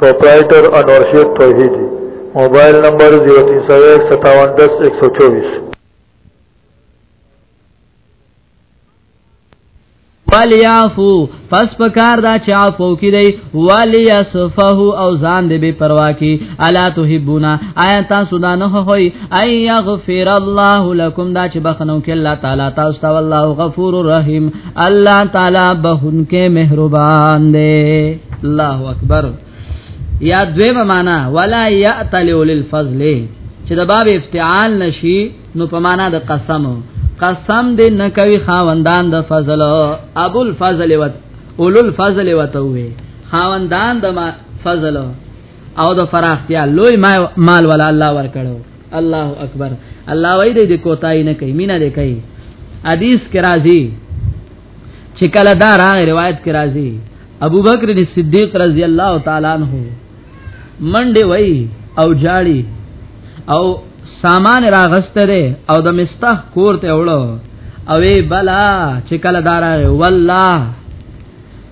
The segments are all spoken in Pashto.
پروپرائیٹر انور شیخ توحیدی موبائل نمبر 03015710124 ولیعفو پس پکار دا چې عفو کی دی ولی یصفه او ځان دې بے پروا کی الا تحبونا آیا تاسو دا نه هوی ای یغفر الله لكم دا چې بخنو کې الله تعالی تاسو ته والله غفور رحیم الله تعالی بهونکې مهربان دی الله اکبر یا دویمه معنا ولا یاتل للفضل چې د باب افتعال نشي نو په معنا د قسم قسم دې نه کوي خاوندان د فضل ابو الفضل و اولو الفضل و توي خاوندان د فضل او د فراختیا لوی مال ولا الله ور کړو الله اکبر الله وای دې کوتای نه کوي مینا دې کوي حدیث کې راځي چې کله دا راغی روایت کې راځي ابو بکر صدیق رضی الله تعالی عنہ منډه وای او جاړي او سامان راغستره او د مستح کور ته وړو اوې بلا چې کله دارا والله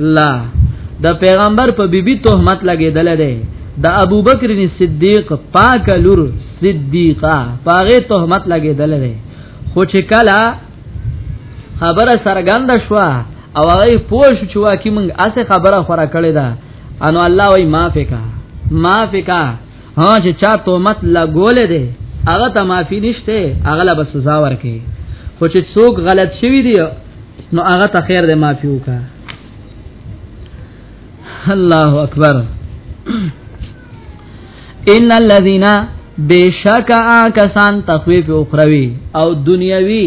الله د پیغمبر په بیبي تهمت لګیدل دی د ابوبکر صدیق پاک لور صدیقه پاغه تهمت لګیدل دی خو چې کلا خبره سرګند شو او هغه پوښ چې واکې مونږ اسه خبره خورا کړې ده انو الله وای معافه کا معافه کا ها چې چا تومت لګولې ده هغه ته معافي نشته هغه لا بس سزا ورکي خو چې څوک غلط شوی دی نو هغه ته خیر ده معافي وکا الله اکبر ان الذين بشکا کسان تخویف اخروی او دنیوی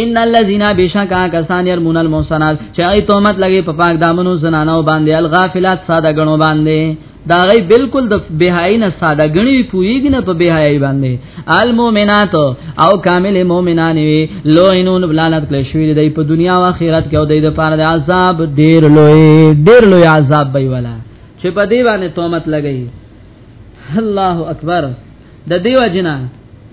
ان الذين بشکا کسان يرمون المحصنات چې ای تهمت لګي په پاک دامنو زنانو باندې الغافلات ساده غنو باندې دا غي بالکل د بهای نه ساده غنی پویږي نه په بهای باندې المؤمنات او کامل مؤمنان وی لو انون بلالت کله شوی دی په دنیا او آخرت کې او د دې پاره د عذاب ډیر لوی ډیر لوی عذاب وی ولا چې په دی باندې تومت لګی الله اکبر د دیو جنا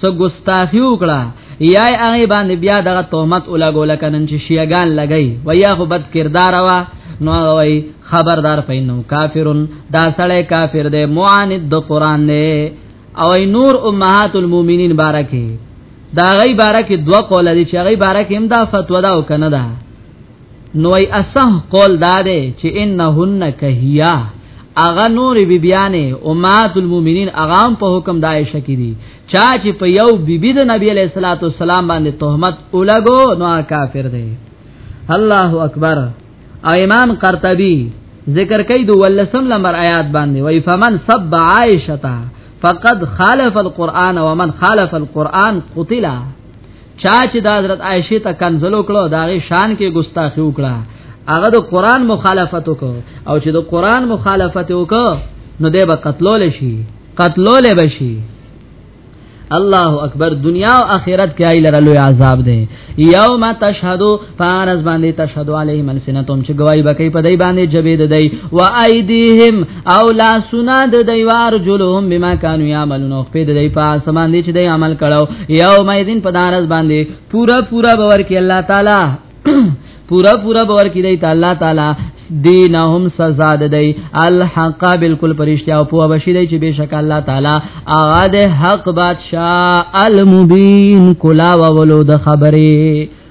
څه ګستاخی وکړه یا هغه باندې بیا دغه تهمت ولګول کنن چې شیعاګان لګی و یا خو بد کردار وا نو وای خبردار فینو کافرون دا سړی کافر دی معاند د قران دی او نور امهات المؤمنین بارکه دا غي بارکه دوا قول دي چې غي بارکه هم دا فتوا دا او کنه ده نو ای اصح قول دا ده چې انهن کهیا اغه نور بی بیانې امهات المؤمنین اغام په حکم د عائشه کې دي چا چې په یو بی بی د نبی علیہ الصلوۃ والسلام باندې تهمت اولګو نو کافر دی الله اکبر او امام قرطبی ذکر کوي د ولسم لمر آیات باندې وای فمن سب عائشه فقد خالف القرآن ومن خالف القرآن قتل چا چې د حضرت عائشه ته کنزلو کړو دا غي شان کې ګستاخی وکړه هغه د قران مخالفت وکړو او چې د قران مخالفت وکړو نو دی به قتلول شي قتلول به شي الله اکبر دنیا او آخرت کې ایل رلو عذاب دی یوم تشهدو فارس باندې تشهد علیهم السنتم چې گواہی بکې په دای باندې جبې د دای و ایدیهم او لا سنا د دای وار جلهم بما كانوا يعملون او په دای په اسمان دي چې دای عمل کړو یوم ایدین په دارس باندې پورا پورا باور کې الله تعالی پورا پورا باور کې دی تعالی تعالی دینهم سزا د دی الحق بالکل پرشتیا او په بشی دی چې بشک الله تعالی اغه د حق بادشاہ المبین کلا وولو د خبره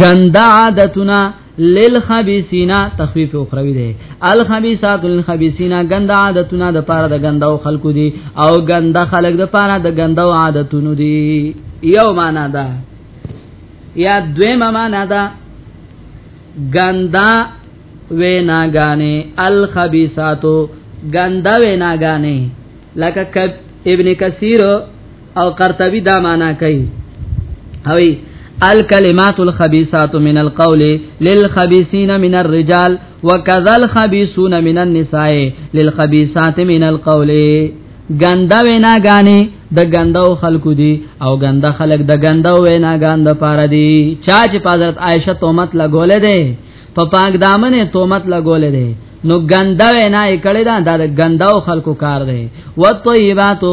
ګندا عادتنا للخبيسینا تخفیف اخروی دی الخبيسات للخبيسینا ګندا عادتنا د پاره د ګنداو خلقو دی او ګندا خلق د پاره د ګنداو عادتونو دی یو معنا ده یا دویمه معنا ده ګندا ویناګانې الخبيساتو ګندا ویناګانې لکه ابن کثیر او قرطبي دا معنا کوي هوي الکلمات الخبيثات من القول للخبيثين من الرجال وكذا الخبيثون من النساء للخبيثات من القول ګنده وینا غانې د ګندو خلکو دي او ګنده خلک د ګندو وینا غان د پاره دي چا چې حضرت عائشه تومت لګولې ده په پاک دامنې تومت لګولې ده نو ګنده وینا یې کړې ده د ګندو خلکو کار ده و طیباتو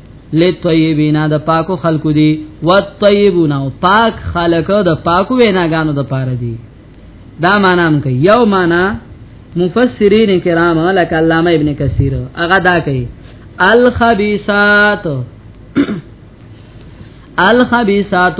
لطیبین د پاکو خلق دی والطیبون او پاک خلق د پاکو ویناګانو د پاره دی دا معنا هم کوي یو معنا مفسرین کرام لکه علامه ابن کثیر هغه دا کوي الخبیثات الخبیثات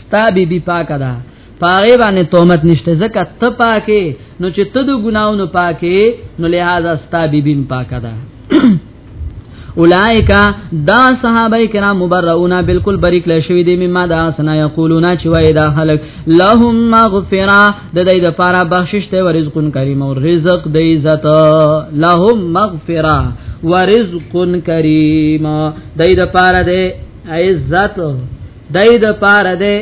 ستا بی بی پاکه ده پاغه باندې تهمت نشته زکه ته پاکه نو چې ته د ګناونو پاکه نو لہذا ستا بی بی پاکه ده اولائک دا صحابه کرام مبرؤنا بالکل بریک له شوی دی مما دا سنا یقولون چې وای دا خلق لهم مغفرا د دې د پاره بخشش ته ورزق کریم او رزق د عزت لهم مغفرا ورزق کریم د دې د پاره د عزت دای د پاره ده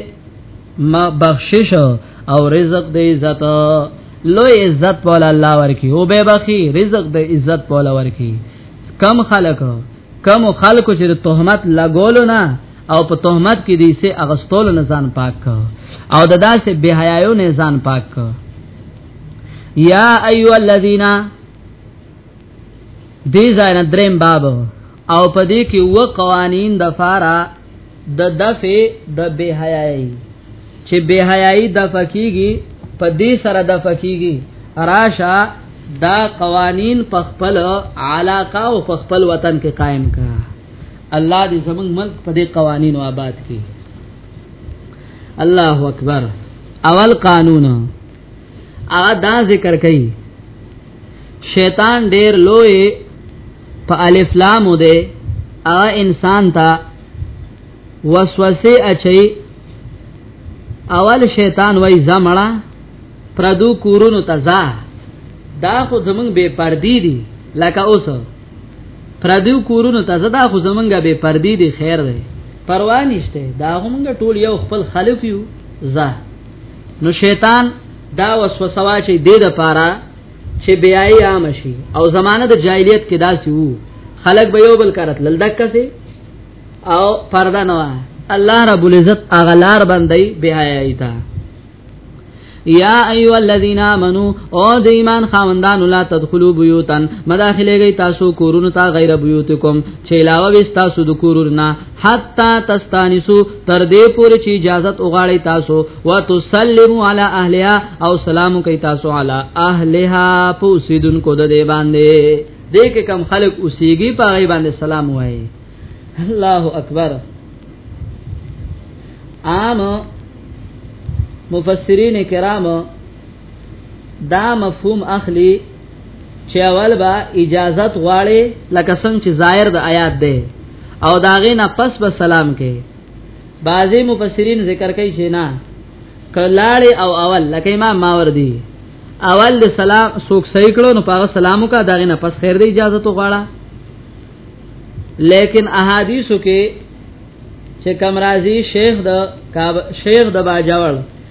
ما بخشش او رزق د عزت لوی عزت پول الله ورکی او به بخي رزق د عزت پول ورکی کم خلق کم خلق چې تهمت لګولو نه او په تهمت کې دې سه اغستول نه ځان پاک او د داسې بهایو نه ځان پاک یا ایو الذین دې ځای نه دریم باب او په دې کې و قوانین د فارا د دفع د بهایي چې بهایي د فقېږي په دې سره د فقېږي راشه دا قوانین په خپل علاقه او په خپل وطن کې قائم کا الله دې زمونږ ملک په دې قوانینو آباد کړي الله اکبر اول قانون ا دا ذکر کړي شیطان ډیر لوی په الف لام ده هغه انسان ته وسوسه اچي اول شیطان وای زمړه پردو کورونو ته ځه دا خو زمونږ بے پردی دي لکه اوس پردو کورونو ته ځه دا خو زمونږ بے پردی دي خیر دی پروا نشته دا موږ ټول یو خپل خلف یو ځه نو شیطان دا وسوسه واچي د لپاره چې بیاي عام شي او زمانه د جاهلیت کې داسې وو خلک به یو بل کرت لل دکه سي او پرده نه الله رب العزت اغلار بندي بیاي تا یا ایو الذین آمنو او د ایمان خاوندانو لا تدخلوا بیوتن مداخله گئی تاسو کورونو ته غیر بیوتکم چې علاوه وي تاسو د کورونو حتا تستانسو تر دې پورې چې اجازه وغواړي تاسو وتسلمو علی اهلها او سلام کوي تاسو علی اهلها پوسیدون کو د دې باندې دې کې کم خلک اوسېږي پاغي باندې سلام وایي الله اکبر عام مفسرین کرام دا مفهوم اخلي چې اول با اجازت غواړي لکه څنګه چې ظاهر د آیات ده او داغه نه پس به سلام کوي بعضی مفسرین ذکر کوي چې نه کلاړي او اول لکه امام ماوردی اول د سلام سوک صحیح کړو نو پاغه سلامو کا داغه نه پس خیر دی اجازه تو غواړه لیکن احادیثو کې چې کمرازی شیخ د شیخ د باجوړ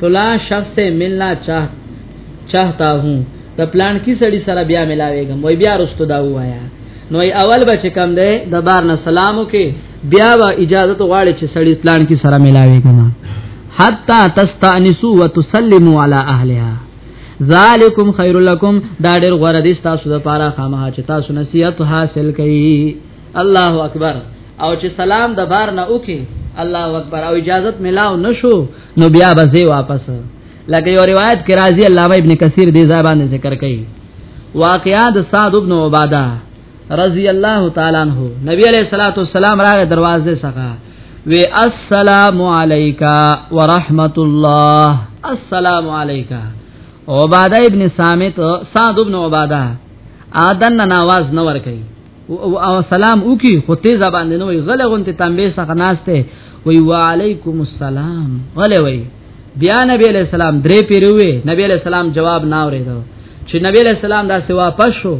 فلا شخص ملنا چاه چاهتا هوں د پلان کی سړی سره بیا ملاویږم وای بیا رستو دا وایا نو ای اول بچ کم ده د بار نه سلامو کې بیا وا اجازه ته غواړي چې سړی پلان کی سره ملاویږم حتا تستانسو وتسلمو علی اهلها ذالکم خیر لکم دا ډیر غوړه دي تاسو لپاره خامہ چې تاسو نصیحت حاصل کړئ الله اکبر او چې سلام د بار نه وکي الله اکبر او اجازت ملاو نشو نو بیا به زی واپس لکه یو روایت کې راځي علامه ابن کثیر دې ځای باندې ذکر کړي واقعا د سعد ابن عباده رضی الله تعالی عنہ نبی علیہ الصلوۃ والسلام راغه دروازه څخه وی السلام علیکا ورحمت الله السلام علیکا عباده ابن صامت سعد ابن عباده آدن نواز نور کوي او سلام وکي خو تیز باندې نو غلې غونته تنبه څخه ناشته وی وعلیکم السلام غلې وی بیا نبی علیہ السلام درې پیروي نبی علیہ السلام جواب نه اوریدو چې نبی علیہ السلام دا سوا پښو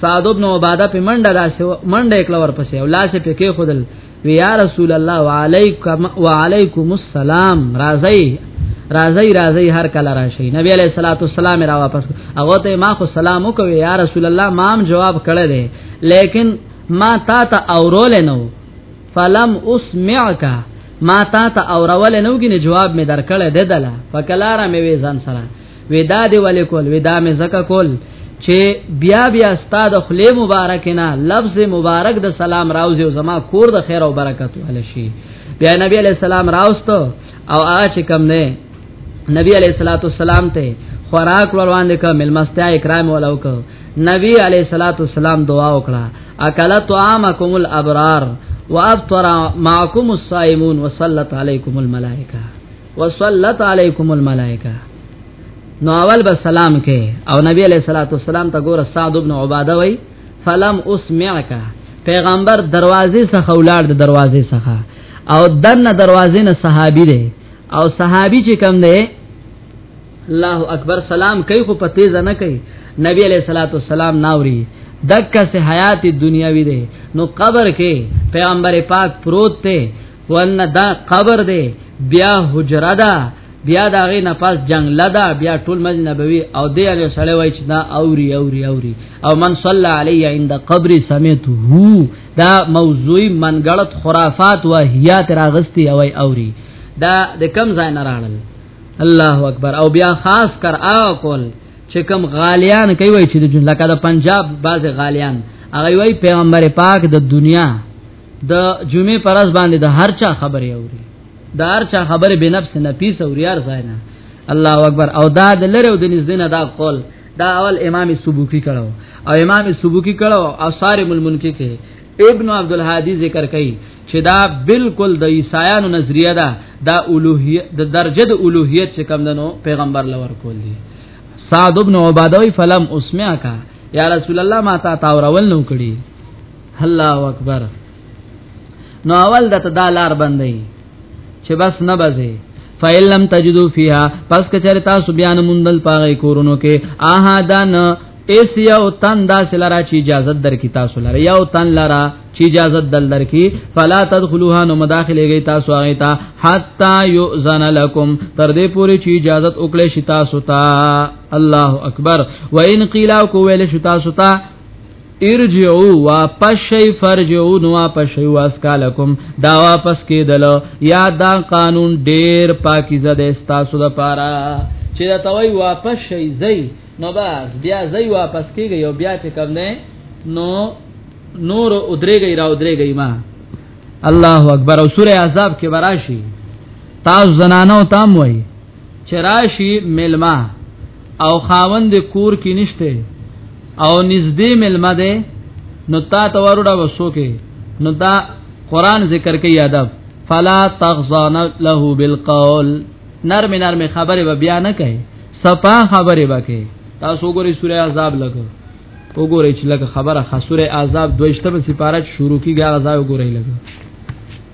سعد ابن عباده په منډه دا سوا منډه کلور پسې او لاس په کې خودل وی یا رسول الله وعلیکم وعلیکم السلام راځي راځي راځي هر کله راشي نبی علیہ الصلوۃ والسلام را واپس هغه ته ما خو سلام وکوي یا رسول الله مام جواب کړی دی لیکن ما تا ته اورول نو فلم اسمعک ما تا ته اورول نو کې جواب می درکړی دی دلا فکلارا می وی ځان سره ودا دی ولې کول ودا مې زکه کول چې بیا بیا استاد خلی مبارک نه لفظ مبارک د سلام راوځي او زما کور د خیر او برکت ول شي بیا نبی علی السلام راوستو او آ چې کم نه نبی علی صلوات والسلام ته خوراک ور باندې کوم ملمستیا اکرام ولو کو نبی علی صلوات والسلام دعا وکړه اکلت طعامکم الابرار وافطر معكم الصائمون وصلت عليكم الملائکه وصلت علیکم الملائکه نو اول به سلام کې او نبی علیہ الصلوۃ والسلام ته ګوره سعد ابن عباده وای فلم اسمعک پیغمبر دروازې څخه ولاړ د دروازې څخه او دنه دروازې نه صحابي دی او صحابي چې کم دی الله اکبر سلام کوي خو په تیز نه کوي نبی علیہ الصلوۃ والسلام ناوري دکه سه حیات دنیاوی دی نو قبر کې پیغمبر پاک پروت ته ولنه دا قبر دی بیا حجره ده بیا دا غي نه پاس جنگ لدا بیا ټول مز نبوي او دی هغه سړی وای چې دا اوري اوري اوري او من صلى عليه عند قبر سمته دا موضوعي منګړت خرافات و هيات راغستي او اوري دا د کم ځای نه راړل الله اکبر او بیا خاص کر اقول چې کم غالیان کوي وای چې د جن لکه د پنجاب باز غالیان هغه وای پیغمبر پاک د دنیا د جمعې پرز باندې د هر چا خبره اوري د هر چا خبره به نفس نه پیس او ریار ځای نه الله اکبر او دا د لره او د نږدې نه دا قول دا اول امام سبوکی کړو او امام سبوکی کړو او صارم المنکی کې ابن عبد الهادی ذکر کړي چې دا بالکل د عیسایانو نظریه ده دا اولوهیت د درجه د اولوهیت چې کم دنو پیغمبر لور کول دي سعد ابن عبادوی فلم اسمع کا یا رسول الله ما تا تاورول نو کړي الله اکبر نو اول دته دا لار بندي چې بس نه بځي فیل لم تجدو فیها پس کچره تاسو بیان مندل پاغه کورونو کې آها دان اس یو تن دا سلرا چی اجازه در کی تاسو لره یو تن لرا چی اجازه دل در کی فلا تدخلوها نو مداخله گئی تاسو هغه تا حتا یؤذن لكم تر دې پوری چی اجازه وکړي شتا ستا الله اکبر وان قیل او کو ویل شتا ستا ارجعو واپس شي فرجعو نو واپس شي واسکالکم دا واپس کېدل یا دا قانون ډیر پاکیزه د استاسو د پاره چې دا توي واپس شي زئی نو بس بیا زئی واپس کیږي او بیا چې کوم نه نو نور او درېږي را او درېږي ما الله اکبر او سوره عذاب کې براشي تاسو زنانو تام وای چراشی ملما او خاوند کور کې نشته او نږدې ملما ده نو تا تورډه وسوکه نو دا قران ذکر کوي ادب فلا تغزن له بالقول نرم نرم خبره به بیا نه کوي صفا خبره به کوي تاسو ګوري سوره عذاب لګو وګورئ چې لکه خبره خسوره عذاب دویشتمه سپارت شروع کیږي هغه ځای وګورئ لګو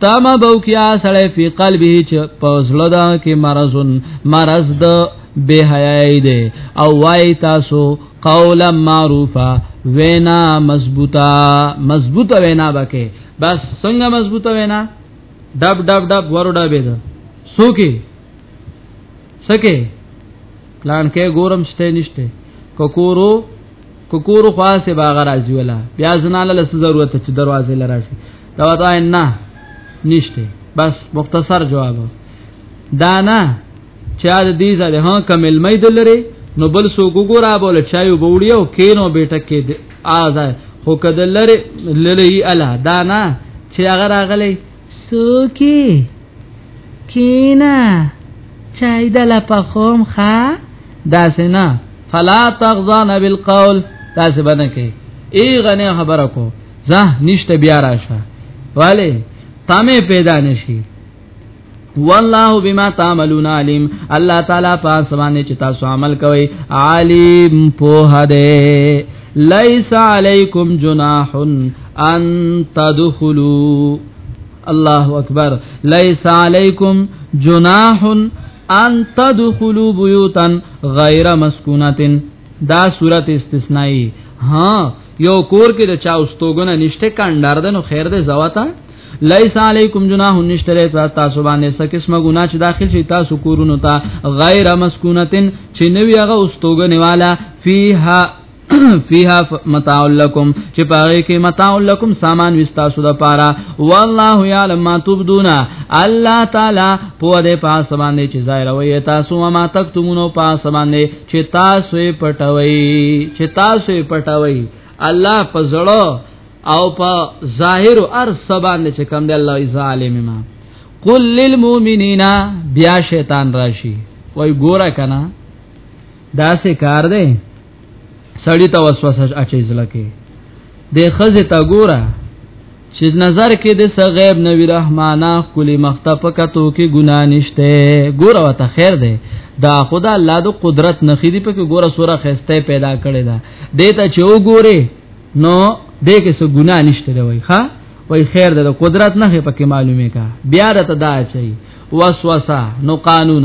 تما بو کیا سړی فی قلبه چ پوزړه دا کې مرزن مرز د بے حیاي دی او وای تاسو قولا معروفا وینا مضبوطه مضبوطه وینا بکې بس څنګه مضبوطه وینا ډب ډب ډب ورو ډبې ده سوکي سکه پلان کې ګورم شته نشته کوکورو کوکورو خاصه باغ راځي ولا بیا زناله لس ضرورت چې دروازه لراشي دا ودا نه نشته بس مختصر جواب دا نه چې د دې ځای هه کمل مې دلري نو بل سو ګورا بوله چایو بوړیو کینو بیٹک کې آزاد خو کده لری لری الا دا نه چې هغه راغلی سوکی کینا چای د لا پخوم خا داسې نه فلا تغزان بالقول داسې باندې کې ای غنه خبره کو زه نشته بیا راشه والے تامه پیدا نشي والله بما تعملون علیم الله تعالی پاس باندې چې تاسو عمل کوئ عالم په هده ليس عليكم جناح ان تدخلوا الله اکبر ليس عليكم جناح ان تدخلوا بيوتا غير مسكونه دا صورت استثنایی ها یو کور کې د چا استوګنه نشته کاندار ده نو خیر ده زواتا لیس علیکم جناح نشته له تاسو باندې څه قسمه ګنا چې داخل شي تاسو کورونو ته غیر مسکونتن چې نوی هغه استوګنه والا فیها فیها متاع لکم چې پاره کې متاع لکم سامان وستا سود پاره والله یعلم ما تبدون الله تعالی په دې پاس باندې چې ظاهر وي تاسو ما تکتمون پاس باندې چې تاسو پټوي چې تاسو پټوي الله په زړه او په ظاهر او ار سبان چې کم دی الله ظالم ما قل للمؤمنین بیا شیطان راشي وای ګورا کنا دا څه کار دی سړی ته وسوسه اچي زلکه د خزه تا ګوره چې نظر کې د غیب نبی رحمانا کلی مخته پکتو کې ګنا نشته ګوره وته خیر دی دا خدا الله د قدرت نخې دی پکې ګوره سوره خسته پیدا کړي دا دیتا چې وګوره نو دې کې څه ګنا نشته دی وای ښا وای خیر دی د قدرت نخې پکې معلومه کا بیا راته دا چي وسوسه نو قانون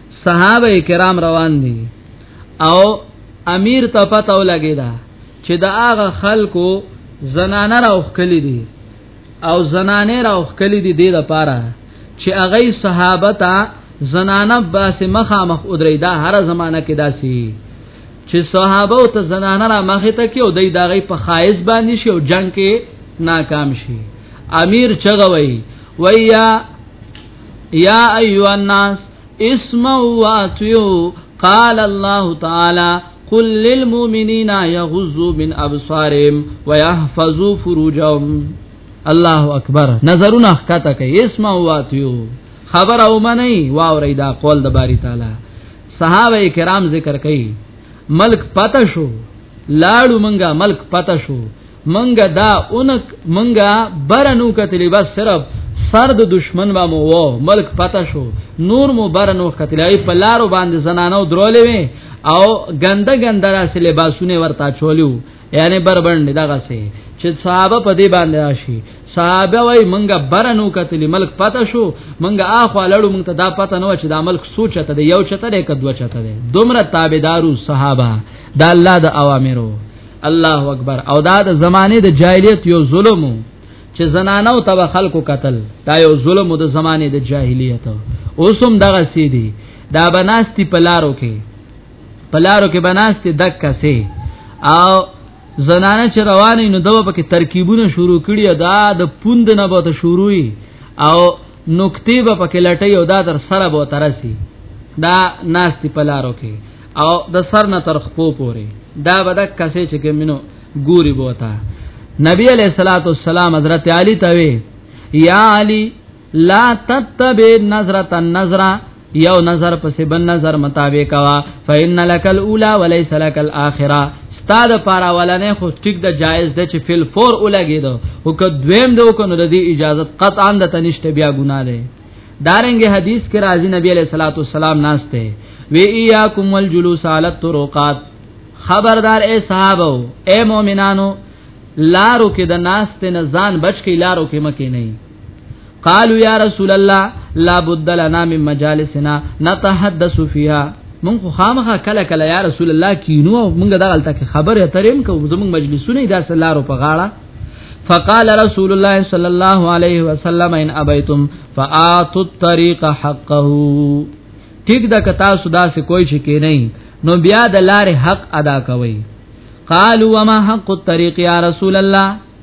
صحابه کرام روان دي او امیر ته پته ولګی دا چې د هغه خلکو زنانه راوخکلی دي او زنانه راوخکلی دي د لپاره چې هغه صحابه ته زنانه باسه مخامخ ادری دا هر زمانہ کې داسي چې صحابه او ته زنانه را مخه ته کې او دای دغه په خایز باندې شي او جنگ کې ناکام شي امیر چغوي ویا یا ایو الناس اسمعوا واطیعوا قال الله تعالی قل للمؤمنین یغضوا من ابصارهم ويحفظوا فروجهم الله اکبر نظرونه ښکته کوي اسمع واتیو خبر او منی واوري دا قول د باری تعالی صحابه کرام ذکر کوي ملک پته شو لاړو منګه ملک پته شو منګه دا اونک منګه برنو کتلی بس صرف سر د دشمن با مو وو ملک پتا شو نور مو برنو کتلی په لارو باندې زنانو درولې وي او ګنده ګنده راس لباسونه ورتا چولیو یعنی بربند دغه سي چې صحابه په دې باندې راشي صحابه وای منګه برنو کتلی ملک پتا شو منګه اخو لړو منګه دا پتا نو چې دا ملک سوچته دی یو چته دی کدو چته دی دومره تابعدارو صحابه دا الله د اوامرو الله اکبر او دا د زمانه د جاهلیت یو ظلم چې زنانو تب خلکو قتل دا یو ظلم د زمانه د جاهلیت اوسم دغه سیدی دا بناستی پلارو کې پلارو کې بناستی دکا سي او زنانه چې روانې نو دوه پکې ترکیبونه شروع کړي دا د پوند نه بوته شروعي او نقطې به پکې لټي او دا در سره به ترسي دا ناشتي پلارو کې او د سر نه تر خپو پوري دا به د کسې چې کې منو ګوري بوتا نبی علیہ الصلوۃ والسلام حضرت علی ته وی یا علی لا تتبع نظرت النظر یو نظر پس بل نظر مطابق وا فإن لك الاولى وليس لك الاخره ستا د پاره ولنه خو ټیک د جایز د چې فل فور ولګي دو او که دویم دو کنو د دې اجازه قطعا د تنشت بیا ګنا ده دارنګ حدیث کې راځي نبی علیہ الصلوۃ والسلام ناشته وی ایاکم والجلوس علی الطرقات خبردار اے صحابه اے مؤمنانو لارو کې د ناس ته نزان بچ کې لارو کې مکه نه قالوا یا رسول الله لا بد لنا من مجالسنا نتحدث فيها مونږ خو خامخا کله کله یا رسول الله کینو مونږ دغه تک خبره تریم کو زمونږ مجلسونه دا سلارو په غاړه فقال رسول الله صلى الله عليه وسلم ان ابيتم فاتوا الطريق حقه ټیک دا کتا سودا سے کوئی شکی نه نو بیا د لارې حق ادا کوي قالوا وما حق الطريق يا رسول الله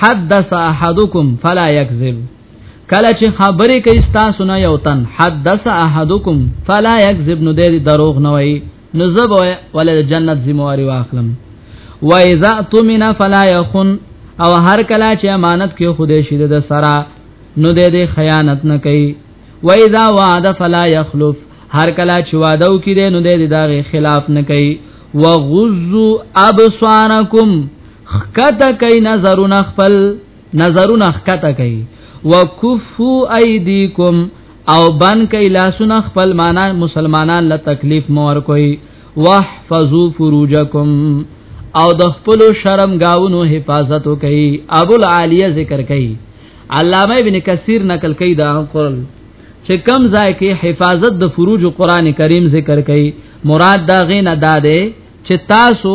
حدث احدکم فلا یکذب کله چې خبرې کوي تاسو نه یو تن حدث احدکم فلا یکذب نو دې دروغ نه وای نو زب ول جنت ذمہواری واخلم و اذا تمن فلا یخن او هر کله چې امانت کې خوده شي د سرا نو دې دې خیانت نه کوي و اذا وعد فلا یخلف هر کله چې وعده وکړي نو دې دې دغه خلاف نه کوي وغزو ابصارکم خکته کوي نظرونه خپل نظرونه خکته کوي وکفو ایدیکم او بن کوي لاسونه خپل معنا مسلمانان له تکلیف مور کوي واحفظوا فروجکم او د خپل شرم گاونو حفاظت کوي ابو العالیه ذکر کوي علامه ابن کثیر نقل کوي دا قول چې کم ځای کې حفاظت د فروج قران کریم ذکر کوي مراد دا غینه دا ده چې تاسو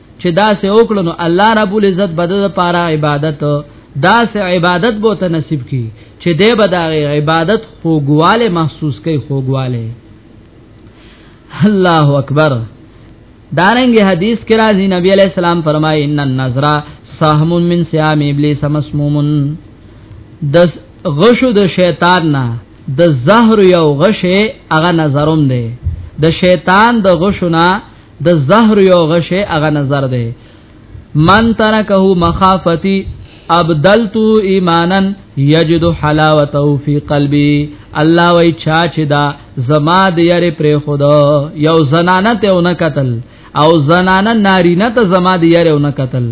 چې دا سه وکړو نو الله رب العزت بده لپاره عبادت دا سه عبادت بو ته نصیب کی چې دې بداغه عبادت خوګواله محسوس کوي خوګواله الله اکبر دارنګ حدیث کې راځي نبی علیہ السلام فرمایي ان النظر سهم من سیام ابلیس مسموم د غشو د شیطان نه د زهر یو غشه هغه نظروم دی د شیطان د غشو نه د زهر یو غشه هغه نظر دی من ترکه مخافتی ابدلتو ایمانا یجد حلاوته فی قلبی الله وای چا چې دا زما د یری پر خدا یو زنانه ته ونه قتل او زنانه نارینه ته زما د یری ونه قتل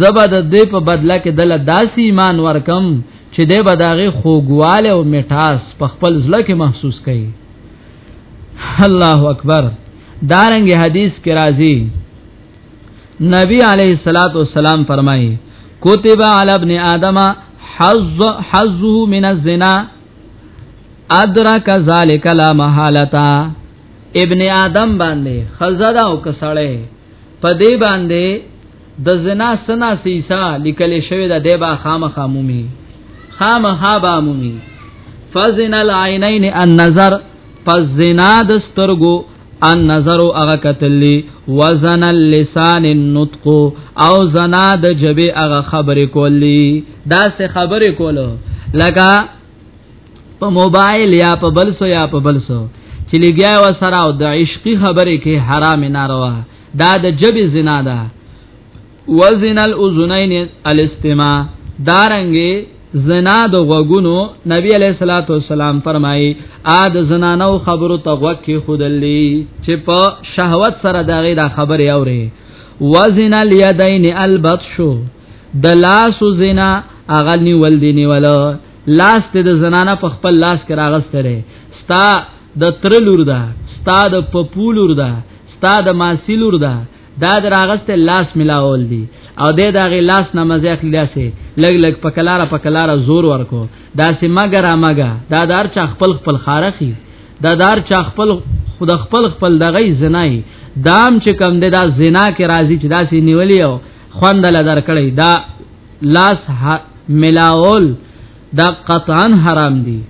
زبد دې په بدله کې دل داسې ایمان ورکم چې دې بداغه خوګواله او میټاس په خپل ځل کې محسوس کړي الله اکبر دارنګ حدیث کې راځي نبی علیہ الصلات والسلام فرمایي کتب علی ابن آدم حظ حظه من الزنا ادرک ذالک لا محالتا ابن آدم باندې خزدا او کسړې پدې باندې د زنا سنا سیسا لیکل شوی د دیبا خامخا مومي خامخا با مومي فزن العینین النظر فزنا د سترګو ان نظر او هغه کتلی وزن اللسان النطق او زنا د جبه هغه خبرې کولی دا سه خبرې کولو لکه په موبایل یا په بلسو یا په بلسو چې لګیا و سره او د عشقي خبرې کې حرام ناروا دا د جبې زنا ده وزن الاذنین الاستماع دارنګي زنا د غوګونو نبی علیہ الصلوۃ والسلام فرمایي ا د زنانو خبرو ته غوږ کې خودلې چې په شهوت سره دغه دا خبره اوري وزن الیدین البطشو د لاس زنا اغلنی ول دی نیول لاس ته د زنانه په خپل لاس کې راغستره ستا د تر لور ده ستا د پپو لور ده ستا د ماسی لور ده دا دراغسته لاس ملاول دي او د دغه لاس نه مزه اخلي داسې لګ لګ پکلاره پکلاره زور ورکو داسې مګر امګه دا دار چا خپل خپل خارخي دا دار چا خپل خود خپل خپل دغه زنای دام چې کم د دا زنا کې راضي چې داسې نیولې او خوند له در کړی دا لاس ملاول دا قطعا حرام دي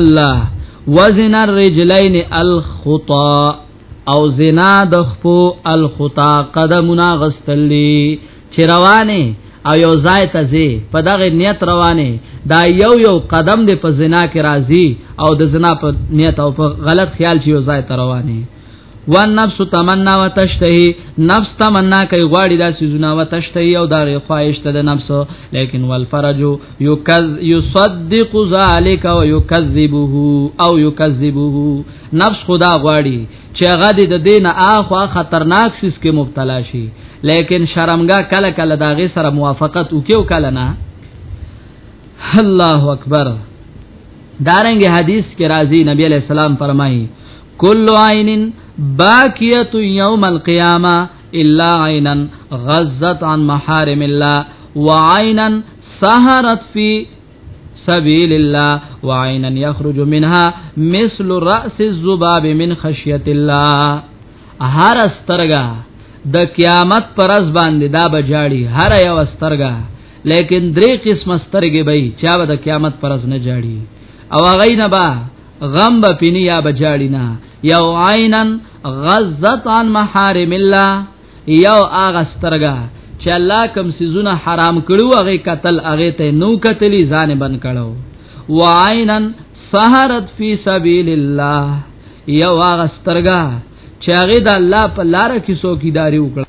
الله وزن الرجلین الخطا او زنا د خپو الخطا قدمونه غستلی چې روانه او یو ځای ته زی په دغه نیت روانه دا یو یو قدم دی په زنا کې راځي او د زنا په نیت او په غلط خیال چې یو ځای ته روانه والنفس تمنا وتشتهي نفس تمنا کوي غواړي دا سيزونه وتشتهي او دا خواهش ته د نفس لیکن والفرج يكذ يصدق ذلك ويكذبه او يكذبه نفس خدا غواړي چې هغه د دین اخوا خطرناک سیس کې مبتلا شي لیکن شرمګه کله کله داغه سره موافقت وکيو کله نه الله اکبر دارنګ حدیث کې راځي نبی علیہ السلام فرمایي کل عین باقیت یوم القیامه الا عینا غزت عن محارم الله وعینا سهرت فی سبیل الله وعینا یخرج منها مثل راس الذباب من خشیت الله هر سترګه د قیامت پر از باندې دا بجاړي هر یو سترګه لیکن درې قسم سترګې به چا به د قیامت پر از نه جاړي او هغه نه با غم به پینی یا بجاړی نه یو عینن غزت عن محارم الله یو هغه سترګه چې الله کوم سيزونه حرام کړو هغه قتل هغه ته نو قتلی ځان بن کړو وعینن سهرت فی سبیل الله یو هغه سترګه چې هغه د الله په لار کې څوکیداری وکړه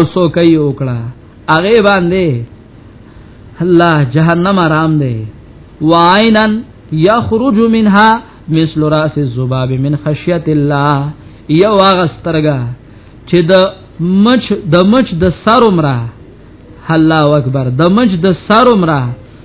او سو کوي وکړه هغه باندې الله جهنم آرام دی وعینن یخرج منها مثل راس الذباب من خشیت الله یو هغه سترګه چې د مچ د مچ د سر عمره الله اکبر د مچ د سر عمره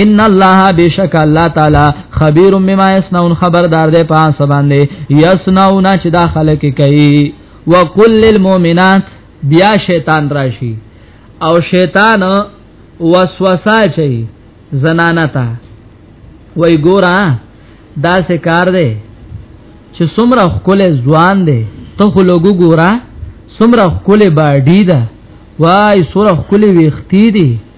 ان الله بشک الله تعالی خبير مما يسنون خبردار ده په سبان دي يسنون چې دا خلک کوي وقل للمؤمنات بیا شیطان راشي او شیطان وسوسه چي زنانه تا وای ګورا دا څه کار دی چې څومره خپل ځوان دی ته خو لګو ګورا څومره خپل باډی ده وای سوره خپل ویختی دی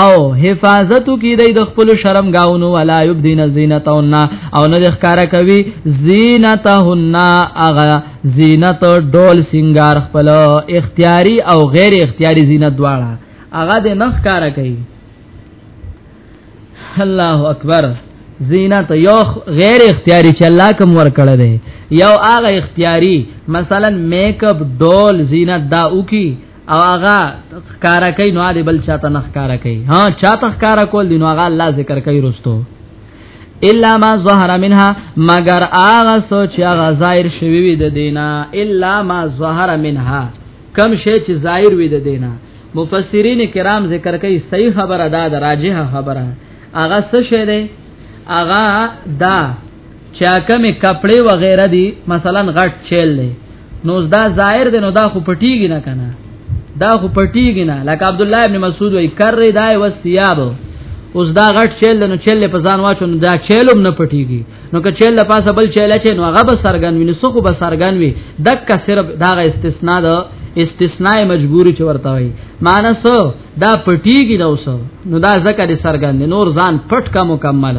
او حفاظت کی دی د خپل شرم گاونو ولا یبدین زینتهن او نه ښکارا کوي زینتهن اغه زینت ډول سنگار خپل اختیاری او غیر اختیاری زینت دواړه اغه د نه ښکارا کوي الله اکبر زینت یو غیر اختیاری چې الله کوم ور کړی دی یو اغه اختیاری مثلا میک اپ ډول زینت دا او کی او هغه ښکارا کوي نو دې بل چاته نه ښکارا کوي ها چاته ښکارا کول دي نو هغه الله ذکر کوي رستو الا ما ظهر منها مگر هغه سوچ هغه ظاهر شوی وي د دینا الا ما ظهر منها کم شی چې ظاهر وي د دینا مفسرین کرام ذکر کوي صحیح خبره ده دا راجحه خبره هغه څه شی دی هغه دا چا کمې کپڑے وغیرہ دی مثلا غټ چیل دی نو دا ظاهر دی نو دا خو پټیږي نه کنه دا خو پټیږي نه لکه عبد الله ابن مسعود وای کر دای و ثياب اوس دا غټ چیل نو چیل په ځان واچو نو دا چیلوم نه پټیږي نو که چیل له پاسه بل چیل چې نو هغه به سرګن ویني سخو به سرګن وي دک صرف دا استثناء ده استثناء مجبوری چې ورته وي مانس دا پټیږي دا اوس نو دا ځکه د سرګن نور ځان پټ کا مکمل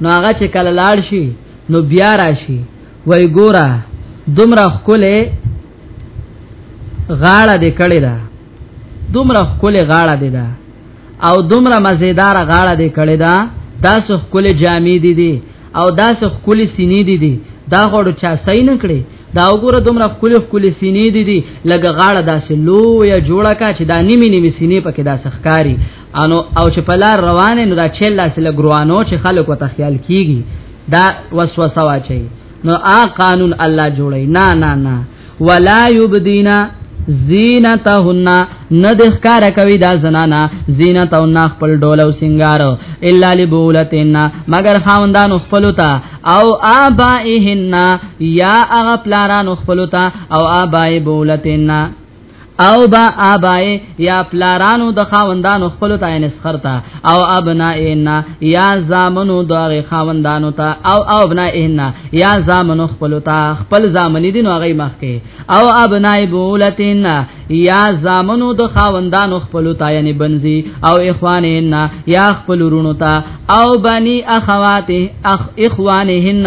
نو هغه چې کله لاړ شي نو بیا راشي وای ګوره دومره خکله غاړه دې کړې ده دومره خکله غاړه دې ده او دومره مزیدار غاړه دې کړې ده داسې خکله جامې دي دي او داسې خکله سینې دي دي دا غوړو چا صحیح نه کړي دا وګوره دومره خکله خکله سینې دي دي لګ غاړه داسې لوی جوړه کا چې دا نیمه نیمه سینې پکې داسې ښکاری انو او چې په لار روانه نو دا چل لاس له ګروانو چې خلک وته خیال کیږي دا وسوسه واچي نو آ قانون الله جوړي نه نه نه ولا یبدینا زینتهن نه د ښکار کوي دا زنانا زینتهن خپل ډول او سنگار الا لبولتنا مگر خاوندان خپل ته او ابائهن یا اغه پلاران خپل ته او ابای بولتنا او با آبای یا پلارانو د خاوندانو خپل ته ان اسخرتا او ابنائنا یا زامنو د خاوندانو ته او او ابنائنا یا زامنو خپل ته خپل زامن دي نو غي مخکي او ابناء بولتین یا زامنو د خاوندانو خپل ته یعنی بنزي او اخوانینا یا خپل رونو ته او بني اخواته اخ اخوانهن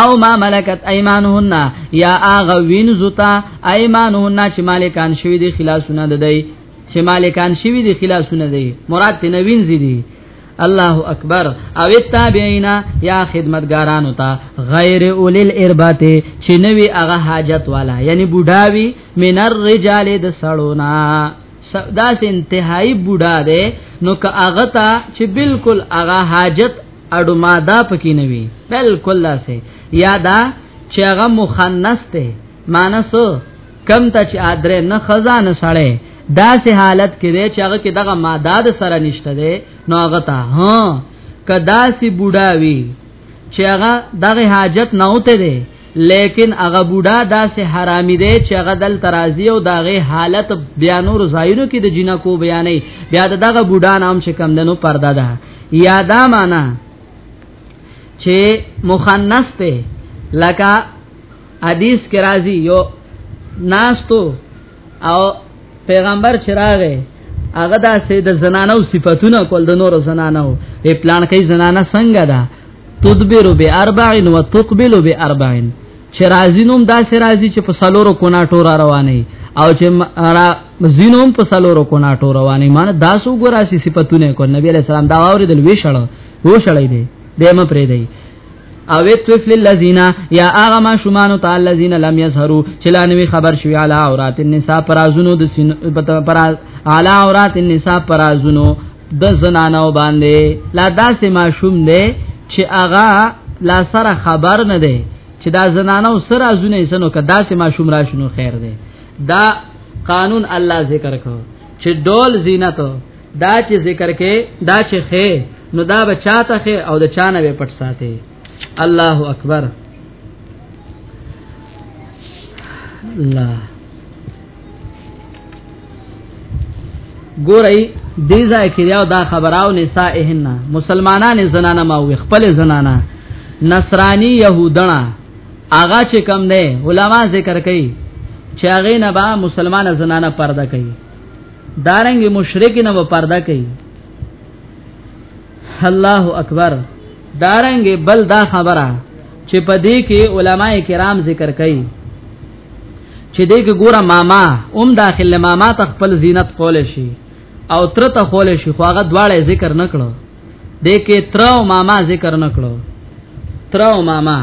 او ما ملکت ايمانهن یا اغه وینزتا ايمانهن چې مالکان شوی دي خلاصونه ده دی چې مالکان شوی دي خلاصونه دي مراد تنوین زی دي الله اکبر او تابعینا یا خدمتګارانو ته غیر اولل اربات چې نوی هغه حاجت والا یعنی بوډاوی من الرجال د سړونا دا انتهایی بوډا ده نو که هغه ته چې بالکل هغه حاجت اډو ماده پکې نه وي بالکل لاسه یا دا چې هغه مخنث ته مانسو کم ته چې ادره نه خزانه سړې دا سه حالت کې دی چې هغه کې دغه ماده د سره نشته دی نو هغه ته ها کدا سي بوډاوي چې هغه دغه حاجت نه اوته دی لیکن هغه بوډا داسې حرامي دی چې هغه دل ترازی او داغه حالت بیا نور زایونو کې د جنکو بیانې بیا دغه بوډا نام چې کم دنو پرده ده یادا معنا چې مخنث ته لکه حدیث کې راځي یو ناستو او پیغمبر چراغه هغه دا سه د زنانو صفاتونه کول د نور زنانو په پلان کې زنانه څنګه ده تدبر به اربع و تقبل به اربع چې راځي نوم دا سه راځي چې په سالورو کونه ټور رواني او چې را زینوم په سالورو کونه ټور رواني مان دا سو ګراسي صفاتونه کول نبی علیہ السلام دا اورې دل ویشړ وشړې دي دمه پرې دی او الطفل الذين یا هغه ما شومان ته الذين لم يظهروا چې لا نوی خبر شوی علی عورات النساء پرازونو د سین پر علی عورات النساء پرازونو د زنانو باندې لا داسې ما شوم دی چې هغه لا سره خبر نه دی چې دا زنانو سره ازونه سنو که داسې ما شوم را شنو خیر دی دا قانون الله ذکر کو چې ډول زینت دا چې ذکر کې دا چې خې نو دا بچاته خې او د چانه به پټ ساتي الله اکبر الله ګورئ دې ځای کې یو دا خبراو نسائهن مسلمانان زنانه ما وي خپل زنانه نصرانی يهودنا اغا چې کم نه علما ذکر کوي چې هغه نه با مسلمان زنانه پرده کوي دارنګ مشرک نه و پرده کوي الله اکبر دارنګ بل دا خبره چې په دې کې علما کرام ذکر کوي چې دې کې ګوره ماما اوم داخله ماما ته خپل زینت کول شي او تر ته کول شي خو هغه دواړه ذکر نکړو دې کې تر او ماما ذکر نکړو تر او ماما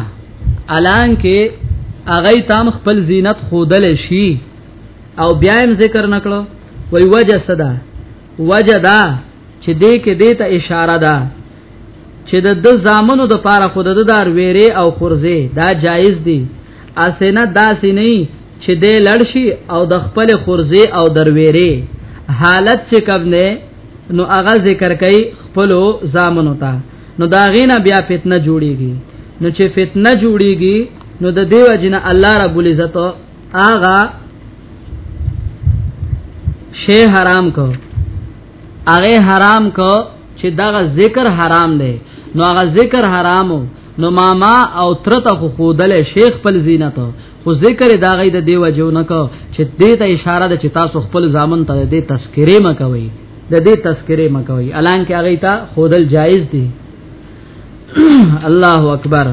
الان کې اغه تام خپل زینت خودل شي او بیا هم ذکر نکړو وای وجه صدا وجه دا چې دې کې دې ته اشاره ده چې د د زامنو د پاره خود د دار ویره او خورزه دا جایز دي اسنه داسې نه چې دې لړ شي او د خپل خورزه او درویره حالت چې کب نه نو هغه ذکر کوي خپل زامنو ته نو دا غینه بیا فتنه جوړیږي نو چې فتنه جوړیږي نو د دیو جن الله رب العزت آغا شی حرام کو هغه حرام کو چې دغه ذکر حرام دی نو هغه ذکر حرامو نو ماما او ترته خو خودل شیخ پل زینت خو ذکر دا غي د دیو جو نه کو چې دې ته اشاره ده چې تاسو خپل ځامن ته دې تذکره مکوي د دې تذکره مکوي الان کې هغه ته خودل جایز دی الله اکبر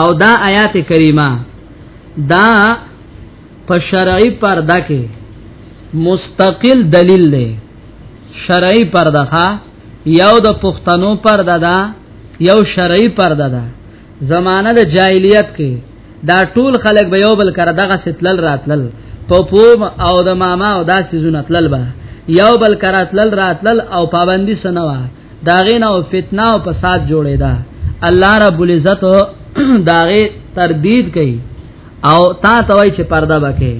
او دا آیات کریمه دا په شرعي پرده کې مستقل دلیل دی شرعي پرده ښا یو د پښتنو پرده ده یو شرعي پرده ده زمانه د جاهلیت کې دا ټول خلک به یو بل کړه دغه ستلل راتلل په پوم او د ماما او داسې زونه تلل به یو بل کراتلل راتلل او پابندی سنوا داغه نه فتنه او فساد جوړې ده الله رب العزت داغه تردید کوي او تا توای چې پرده وکي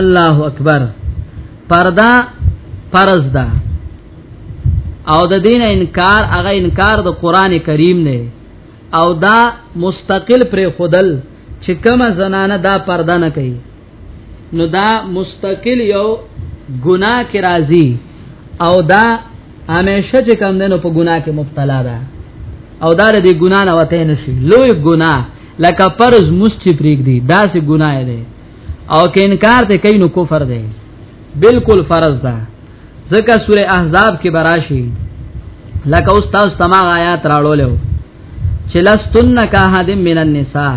الله اکبر پرده فرض ده او د دین انکار هغه انکار د قران کریم نه او دا مستقل پر خودل چې کومه زنانه دا پرده نه کوي نو دا مستقل یو ګناه کې راځي او دا همیشه چې کم دنو په ګناه کې مبتلا ده او دا د ګناه نه وته نشي لوی ګناه لکه فرض مستی پریګ دی دا سه ګناه ده او که انکار ته کین نو کفر ده بالکل فرض ده ځکه سوره احزاب کې براشي لکه استاد سما آیات راړولیو چې لستن کا حد من النساء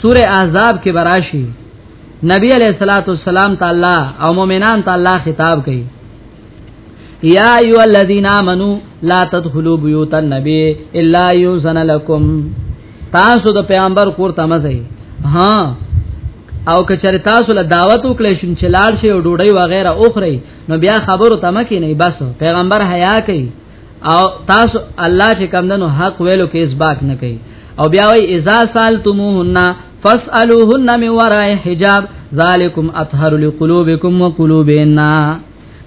سوره احزاب کې براشي نبی علیہ الصلات والسلام تعالی او مؤمنان تعالی خطاب کوي یا ایو الذین آمنو لا تدخلوا بیوت النبی الا یوزن لکم تاسو د پیغمبر کور ته مزه ها او کچری تاسو له دعوت وکړې شم چې لاړ شي او ډوډۍ وغیرہ اوخري نو بیا خبرو ته مکه نه بس پیغمبر حیا کوي او تاسو الله چې کم دنو حق ویلو کې اسباق نه کوي او بیا وی اذا سالتموهن فاسالوهن من وراء حجاب ذالکم اطهر لقلوبکم وقلوبهن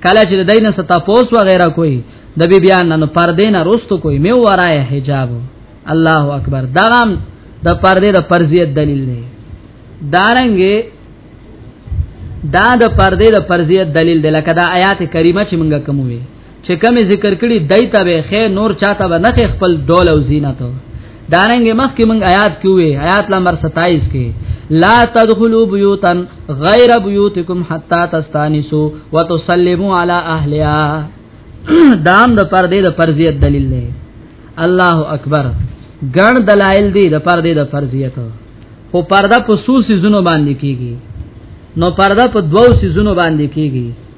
کله چې دینه ستا پوس وغیرہ کوئی د بی بیان نن پردې نه رستو کوئی می ورای حجاب الله اکبر دغم د پردې د فرضیت دلیل دی دارنګې دا د پردې د فرضیت دلیل دی لکه دا آیات کریمه چې مونږه کوموي چې کمی ذکر کړي دای ته به خې نور چاته به نه خپل ډول او زینت دارنګ مخ کې موږ آیات کیوې آیات نمبر 27 کې لا تدخلوا بيوتا غير بيوتكم حتى تستانسوا وتسلموا على اهلها دام د پر دې د فرضیت دلیل دی الله اکبر ګڼ دلایل دی د پر دې د فرضیت خو پرده په سو سيزونو باندې کیږي نو پرده په دوو سيزونو باندې کیږي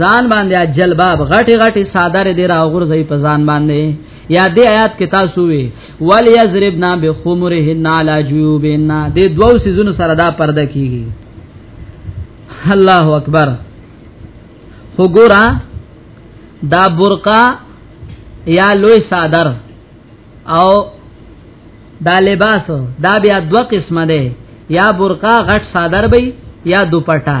ځان باندې جلباب غټي غټي صادره دی را غورځي په ځان باندې یا دې آیات کې تاسو وی ول یضربنا بخمرهن علی جیوبنا دې دوو سيزونو سره دا پرده کیږي الله اکبر وګورا دا برقا یا لوی صادر او دا لباس دا بیا دو قسمه ده یا برقا غټ صادر بی یا دوپټا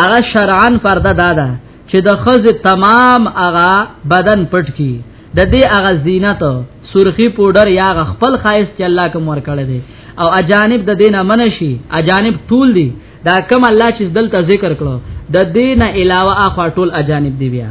هغه شرعاً پرده دادا چې د خزه تمام هغه بدن پټ کی د دې هغه زینت سرخی پودر یا خپل خایس چې الله کوم ور کړی دی او اجانب د دینه منشي اجانب ټول دي دا کم الله چې دلته ذکر کړو د دینه علاوه اخوا ټول اجانب دی بیا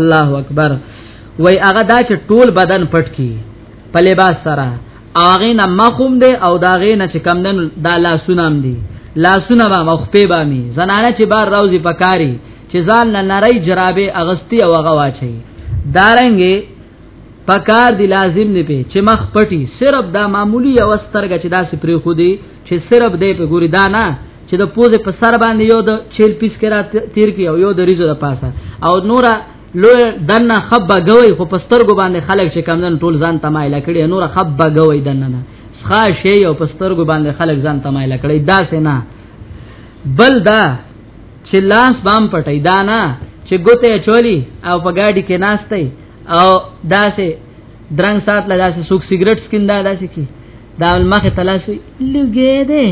الله اکبر وای هغه دا چې ټول بدن پټ کی په لباس سره اغه نه مخوم دی او دا غه نه چې کم دن دا لا سونام دی لا سونه ما مخ په بامي زنانه چې بار راوځي پکاري چې ځان نه نری جرابې اغستی او هغه واچي دارنګي پکار دی لازم نه پی چې مخ پټي صرف دا معمولی یو سترګه چې داسې پرې خو دی چې صرف دې په ګوري دا نه چې د پوزې په سر باندې یو د چیل پیس کرا تیر کی او یو د ریزو د پاسه او نورا لوی دنه خبا غوي خو پسترګو باندې خلک چې کمزن ټول ځان تمایل کړي نورا خبا غوي دنه نه ښا شی او پسترګو باندې خلک ځان تمایل کړي دا سه نه بل دا چې لاس بام پټي دا نه چې ګوته چولی او په ګاډي کې ناشته او داسې درنګ سات لا داسې سوک سیګریټ سکیندا داسې کی دا مخه تلاسي لګې ده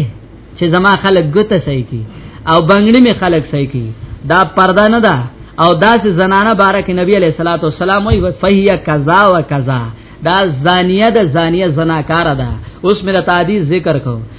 چې زما خلک ګوته صحیح کی او بنگړي می خلک صحیح کی دا پرده نه ده او داسې زنانه بارک نبی علیہ الصلوۃ والسلام وی فهیا کذا و کذا دا زانیه د زانیه زناکار ده اوس مې تعدیل ذکر کو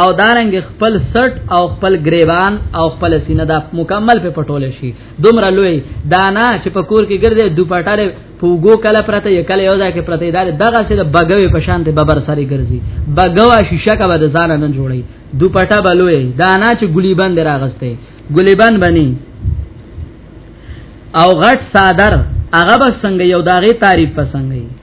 او دارنګ خپل سټ او خپل گریبان او خپل سینه دا مکمل په پټول شي دومره لوی دانا چې په کور کې ګرځي دوپټاله پوګو کله پرته یې کله یو ځای کې پرته دار دغه چې د بګوي په شان ته ببر سری ګرځي بګوا شیشه کا به ځان نه جوړي دوپټا بلوي دانا چې ګلی بند راغسته ګلی بند بني او غټ صادر هغه به څنګه یو داغه تعریف پسنګي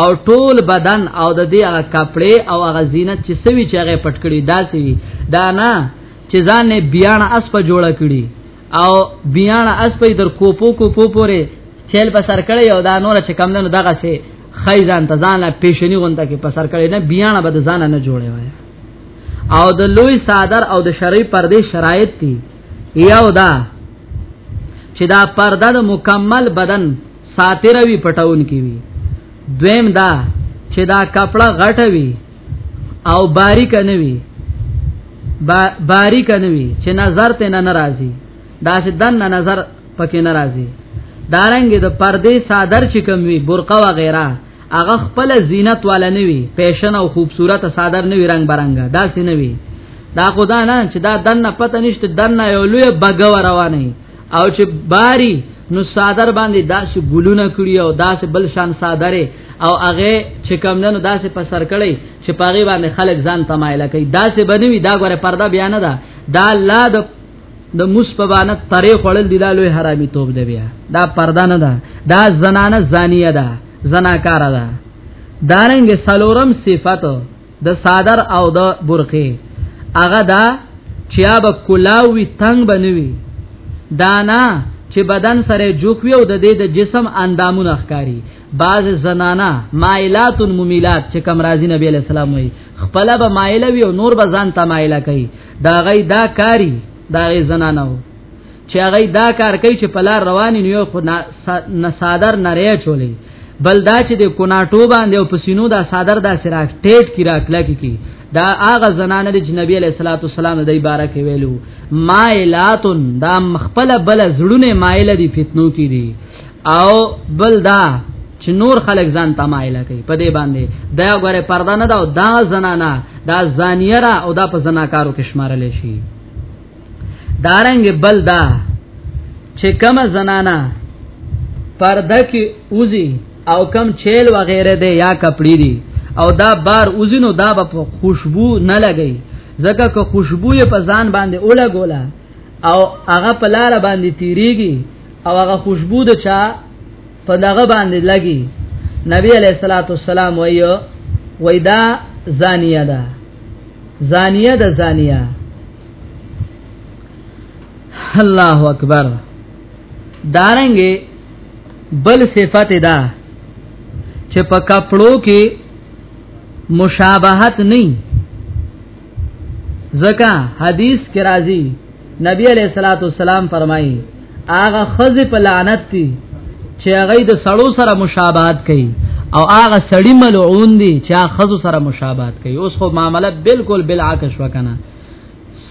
او ټول بدن او د دې هغه کپڑے او هغه زینت چې سوي چې هغه پټ کړي داسې وي دا نه چې ځان نه بیان اس په جوړه کړي او بیان اس په در کوپو کوپو پورې چیل په سر کړي او دا نور چې کم نه دغه سي خیزان ته ځان لا پیشنی غونته کې په سر کړي نه بیان به ځان نه جوړي وای او د لوی صادر او د شرعي پردې شرایط دي یو دا چې دا پرده د مکمل بدن ساتر وی پټون کی وی دویم دا چې دا کپڑا غټه وی او باریک نه وی با باریک نه وی چې نظر ته نه ناراضي دا چې دن نه نظر پکې ناراضي دارنګ د دا پردې صادر چې کوم وی برقه و غیره هغه خپل زینت والا نه وی پیشن او خوبصورت صادر نه وی رنگ برنګ دا سینوي دا خدا نه چې دا دن نه پته نشته دن نه یو لوی بګو روانه او چې باری نو صادر باندې داسې ګلونه کړی او داسې بل شان صادره او هغه چې کم نه نو داسې په سر کړی چې پاغي باندې خلک ځان تمایل کوي داسې بنوي دا غره پرده بیان ده دا الله د د موس په باندې ترې خړل دی دا لوی حرامي توپ دی بیا دا پرده نه ده دا زنانه زانیه ده زناکار ده دارنګ سلورم صفاتو د صادر او د برقه هغه دا چې اب کلاوي تنگ بنوي دانا چې بدن سره جوخوي او د دې د جسم اندامونه ښکاری بعض زنانا مائلات ممیلات چې کم راضی نبی علیہ السلام وي خپل به مائله وي او نور به ځان ته مائله کوي دا غي دا کاری دا غي زنانا وو چې هغه دا کار کوي چې پلار روان نه یو خو نه صادر نه ری چولې بل دا چې د کوناټو باندې او پسینو دا صادر دا سره ټیټ کی راکله کی کی دا هغه زنانه د نبی علیہ الصلوۃ والسلام د عبارت کې ویلو مائلاتن دا مخبل بل زړونه مائل دي فتنو کې دي او بل دا چې نور خلک ځان تمایل کوي په دې باندې دا غره پرده نه دا دا زنانا دا زانیرا او دا په زناکارو کې شمارل شي دارنګ بل دا چې کم زنانا پرده کې اوزي او کم چیل و غیره دی یا کپڑی دی او دا بار اوزینو دا په خوشبو نه لګي ځکه که خوشبو یې په ځان باندې اوله ګولا او هغه په لار باندې تیریږي او هغه خوشبو د چا په دغه باندې لګي نبی علیہ الصلوۃ والسلام وایو وای دا زانیه ده زانیه ده زانیه الله اکبر دارنګه بل صفت دا چې په کپړو کې مشابهت نه زکه حدیث کې راځي نبی علیہ الصلوۃ والسلام فرمایي هغه خزه په لعنت دي چې هغه د سړو سره مشابهت کوي او هغه سړی ملعون دي چې هغه خزو سره مشابهت کوي اوس خو معاملې بالکل بالعکس وکنه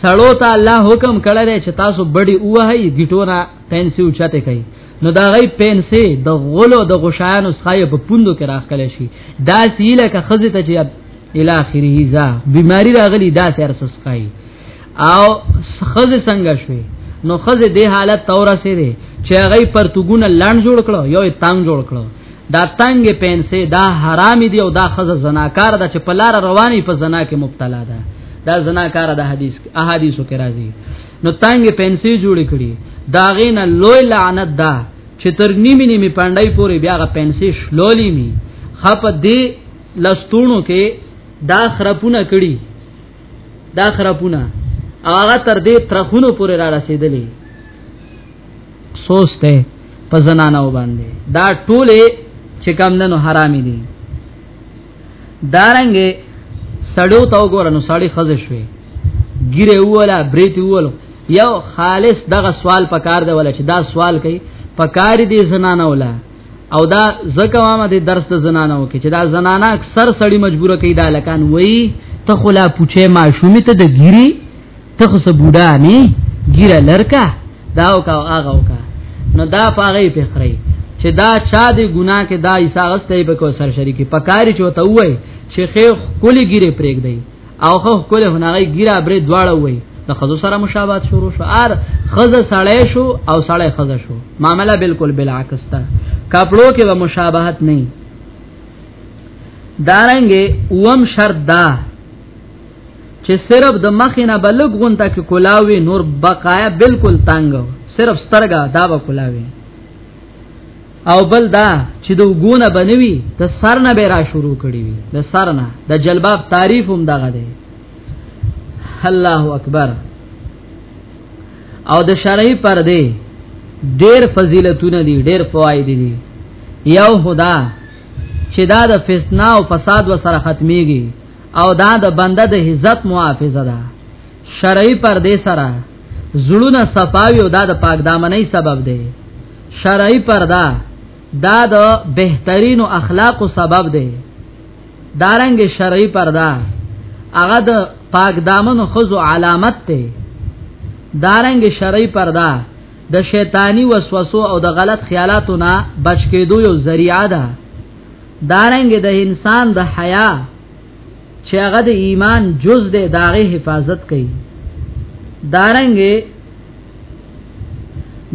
سړو ته الله حکم کړی دی چې تاسو بډي اوهي ګټونه پنسي اوچته کوي نو دا غي پنسي د غلو د غشایانو څخه په پوندو کې راخل شي دا سیله که خزه ته چې الاخره ځا بیماری راغلی دا سر سسخای او خزه څنګه شوي نو خزه دې حالت تور سي دي چې هغه پرتګونه لړن جوړ کړو یو تنگ جوړ کړو دا تنگ پنسه دا حرام دي او دا خزه زناکار ده چې پلار رواني په زنا کې مبتلا ده دا زناکار ده حدیث احادیثو کې راځي نو تنگ پنسه جوړ کړي دا غینه لوی لعنت ده چې تر نیمه نیمه پاندای پورې بیا غ پنسه شلولې می خپ دې لستونو کې دا خرپونه کړي دا خرابونه هغه تر دې ترخونو پورې را رسیدلې سوسته په زنانو باندې دا ټوله چې کم نن حرامي دي دارنګ سړیو تا وګوره نو سړی خزه شوي ګیره ولا بریت ول یو خالص دغه سوال پکار دی ولا چې دا سوال کوي پکار دی زنانه ولا او دا زکه ما د درس ته زنانه وکي چې دا زنانه اکثر سړی مجبور کوي دا لکان وای ته خلا پوچې ما شومې ته د ګيري ته خو سبوډا نه ګيره لرکا دا او کا هغه او کا نو دا پاغه په خري چې دا چا دی ګناه کې دا عیسی غسته په کو سر شریکی پکاري چې وته وای چې خې کلی ګيره پرېګ دی او خو کله هنغه ګیره بر دواړه وای د خزو سره مشابهت شروع شو ار خزه سړی شو او سړی خزه شو معاملہ بالکل بالعکس تا کپلو کې و مشابهت نه دارنګه اوم شرط دا چې صرف د مخینه بلګ غونته کې کولاوي نور بقایا بالکل تنگ صرف سترګه دا به کولاوي او بل دا چې د وګونه بنوي د سر نه به را شروع کړي وي د سر نه د جلباب تعریف هم دغه دی الله اکبر او د شرعي پر دی ډېر فضیلتونه دي ډېر فواید دي یو خدا چې دا د فتنه او فساد و سره ختميږي او دا د بنده د عزت محافظه ده شرعي پر دې سره زړونه صفاوي او دا د پاک دامنۍ سبب دی شرعي پردا دا د بهترین او اخلاق سبب دی دارنګ شرعي پردا هغه د پاک دامن خزو علامت دی دارنګ شرعي پردا د شیطانی وسوسو او د غلط خیالاتو نه بچ کېدو یو ذریعہ ده دارنګ د انسان د حیا چې هغه د ایمان جز ده داغه حفاظت کوي دارنګ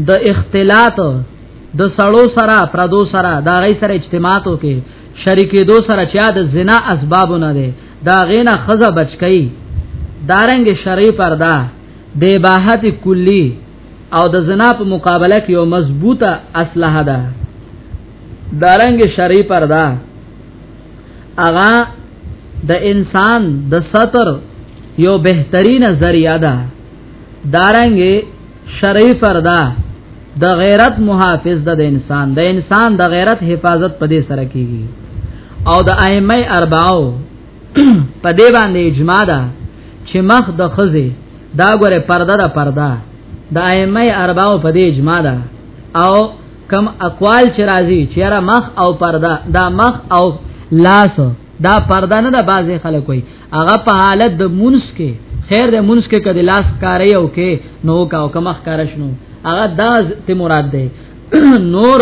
د اختلاط د سړو سره پردو سره دا غي سره اجتماع تو کې شریکې دو سره چا د زنا اسباب نه ده دا غینه خزه بچ کئ دارنګ شری پردا د باحت کلی او د زنا په مقابله کې یو مضبوطه اسلحه ده دارنګ شری پردا اغا د انسان د ستر یو بهترینه ذریعہ ده دارنګ شرعی فردا د غیرت محافظ ده د انسان د انسان د غیرت حفاظت په دې سره کیږي او د ائمه اربعو په دې باندې اجماع ده چې مخ د خزه دا ګوره پرده ده پرده د ائمه اربعو په دې اجماع ده او کم اقوال چې راځي چې را مخ او پرده دا مخ او لاس دا پرده نه د بازي خلک وي هغه په حالت د مونس کې خیر د مونس کې کدي لاس کاری او کې نو کا او کمخ کارش نو هغه دا ته مراد ده نور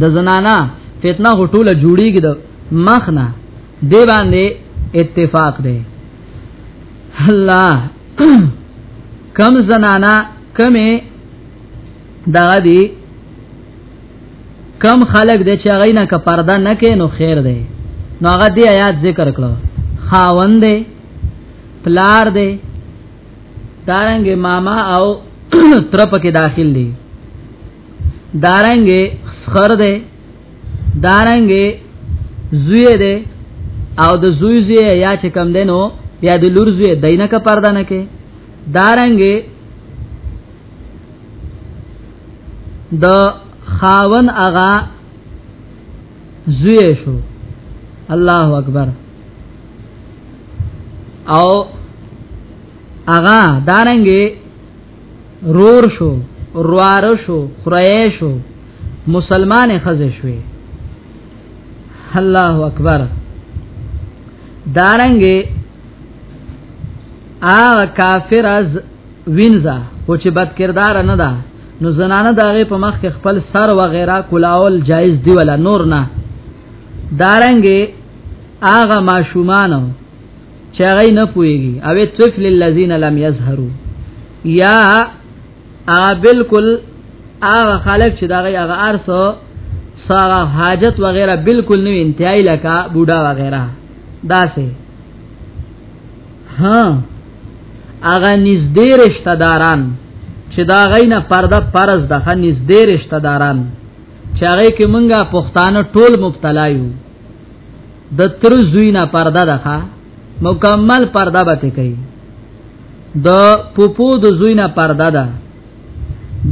د زنانا فتنه غټوله جوړیږي د مخ نه دی باندې اتفاق ده الله کم زنانا کمه دا دی کم خلق د چا غینا ک پرده نه کې نو خیر دی نو هغه دی آیات ذکر کړو خاوند دی پلار دی دارنګ ماما او تر پکې داخل دی دارنګ خر دی دارنګ زوی دی او د زوی زوی یا چې کم دینو یا د لور زوی دینه ک پرده نه کې دارنګ د خاون اغا زوی شو الله اکبر او اغا دارنګي رور شو روار شو خړای شو مسلمان خزه شوي الله اکبر دارنګي آ کافر از وینځه خو چې بد کردار نه ده نو زنانه داغه په مخ کې خپل سر و غیره کلاول جایز دی ولا نور نه دارنګي اغه ماشومان چې هغه نه پويږي او طفل الذين لم يظهروا یا ا بالکل هغه خلک چې دغه هغه ارسو سارا حاجت وغیرہ بالکل نو انتهایی لکه بوډا وغیرہ داسې ها اغه نږدې رشتہ داران چې دا غینه پرده فرض ده خه نږدې رشتہ داران چې هغه کې مونږه پښتانه ټول مبتلا یو د تر زوینا پرده ده ښا مکمل پرده به کوي د پوپو د زوینا پرده ده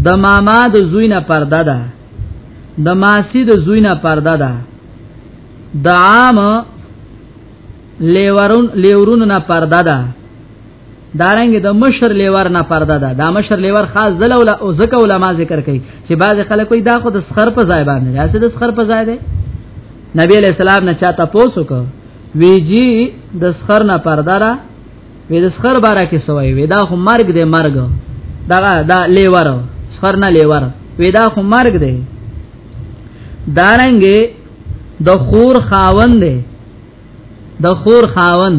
د ماما د زوینا پرده ده د ماسی د زوینا پرده ده د عام لیورون لیورون نه پرده ده دارنګ د دا مشر لیور نه پرده ده دا مشر لیور خاص دل ولا او زکه علما ذکر کوي چې بعض خلک وي دا خو د سخر په ځای باندې راځي د سخر په ځای دی نبی علیہ السلام نه چاته پوسو کو ویجی د سخر نه پرده ده وې د سخر بارا کې سوې وې دا خو مرګ دی مرګ دا دا لیور سخر نه لیور وې دا خو مرګ دی دارنګ د خور خاوند دی د خور خاوند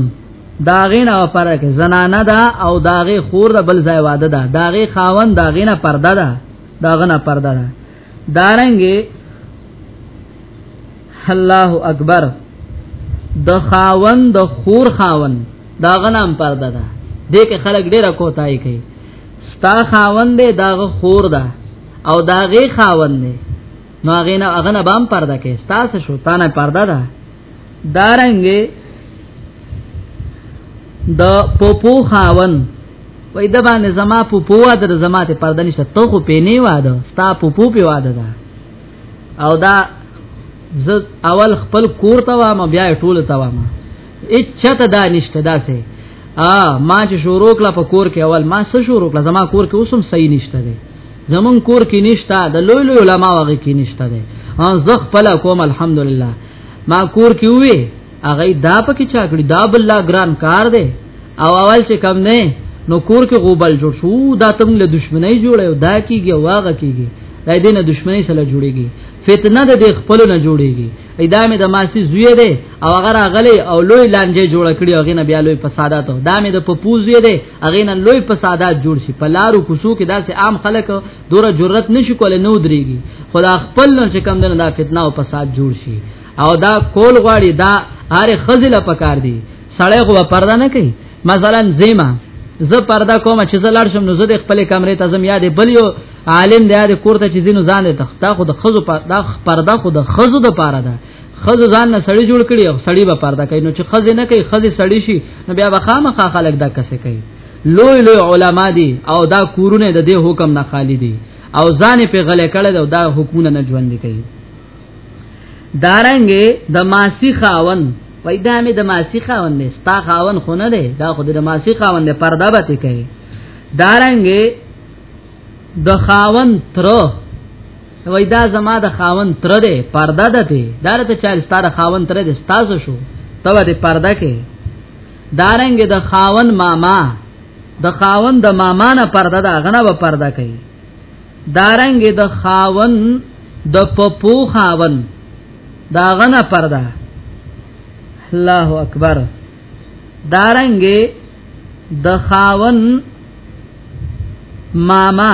داغه نه پره کې زنانه ده او داغه خور د بل ځای واده ده داغه خاوند داغه نه پرده ده داغه نه پرده ده دارنګي الله اکبر د خاوند د خور خاوند داغه نام پرده ده دې کې خلک ډېر کوتای کوي ستا خاوند داغه خور ده او داغه خاوند دی نو هغه نه هغه نه بام پرده کې ستاسو شو تانه پرده ده دارنګې د دا پوپو خاون وای د باندې زما پوپو واده د زما ته پرده نشته ته خو پینې واده ستا پوپو په واده ده او دا زه اول خپل کور ته وام بیا ټول ته وام اچته دا نشته دا سه ا ما چې شروع کړه په کور کې اول ما څه شروع کړه زما کور کې اوسم صحیح نشته دی زمون کور کې نشتا د لوی لوی علما وغه کې نشتا ده ها زه خپل کوم الحمدلله ما کور کې وې هغه دا پکې چا کړی دا بل لا ګران کار دی او اول چې کم نه نو کور کې غوبل جوړ شو دا تم له دشمنی جوړه دا کیږي واغه کیږي دا دې نه دشمنی سره جوړيږي فتنه د دې خپل نه جوړيږي دا مې د ماسی زوی دی او هغه راغلی او لوی لانجه جوړ کړی هغه نه بیا لوی فسادات دا مې د پپوز دی هغه نه لوی فسادات جوړ شي په لارو کوسو کې داسې عام خلک دوره جرأت نشي کولای نو دريږي خدا خپل نه چې کم دنه دا فتنه او فساد جوړ شي او دا کول غواړي دا هر خزله پکار دي سړی خو پرده نه کوي مثلا زیما زه پرده کوم چې زه لړ شم نو زه د خپل کمرې ته زم یادې بل یو عالم دی د کور ته چې زینو ځان ته تا خو د خزو دا پرده خو د خزو د پاره ده خزه ځان نه سړی جوړ کړي او سړی به پرده کوي نو چې خزه نه کوي خزه سړی شي نو بیا به خامخا خلک دا کسه کوي لوی لوی علما دي او دا کورونه د دې حکم نه خالی دي او ځان په غلې کړه دا حکمونه نه ژوند کوي دارنګ د ماسی خاون وای دا مې د ماسی خاون نه ستا خاون خو نه دی دا خو د ماسی خاون نه پرده به کوي دارنګ د خاون تر وای دا زما د خاون تر دې پرده ده ته دارته چا ستاره خاون تر دې ستاسو شو ته دې پرده کې دارنګ د خاون ماما د خاون د ماما نه پرده ده غنه به پرده کوي دارنګ د خاون د پپو خاون دا غنه پرده الله اکبر دارنګ د خاون ماما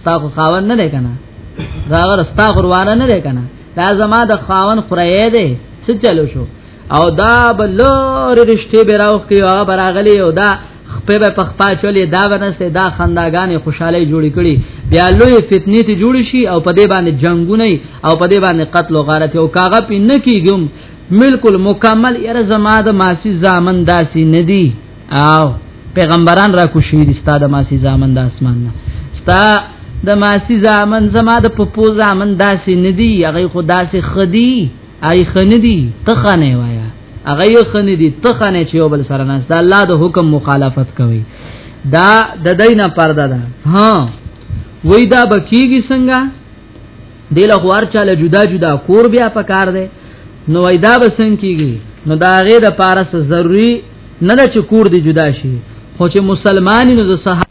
ستا خو خاون نه دی کنه دا غر ستا قربانه نه دی کنه دا زما د خاون خړې دی څه چلو شو او دا بلور رشتي براوخ کې هغه براغلی او دا خپې به پخپا چولې دا ونسته دا خنداګانې خوشاله جوړې کړي بیا لوی فتنې ته جوړ شي او په دې باندې جنگونه او په دې باندې قتل او غارت او کاغه پې نه کیږم بالکل مکمل یره زما د ماسی زامن داسي ندی او پیغمبران را کو شوی دي ستاده ما سي زامن د اسمان نه ستا د ما سي زامن زما د پپو زامن داسې ندي هغه خو داسې خدي اي خندي تخنه وایا هغه یو خندي تخنه چې یو بل سره نه ست الله د حکم مخالفت کوي دا د دینه پرده ده ها وای دا بکیږي څنګه دله خوار چاله جدا جدا کور بیا پکار دی نو وای دا بسنګ کیږي نو دا غیر پارس ضروری نه دا چې کور دی جدا شي خو چې مسلمانې نو د صحابه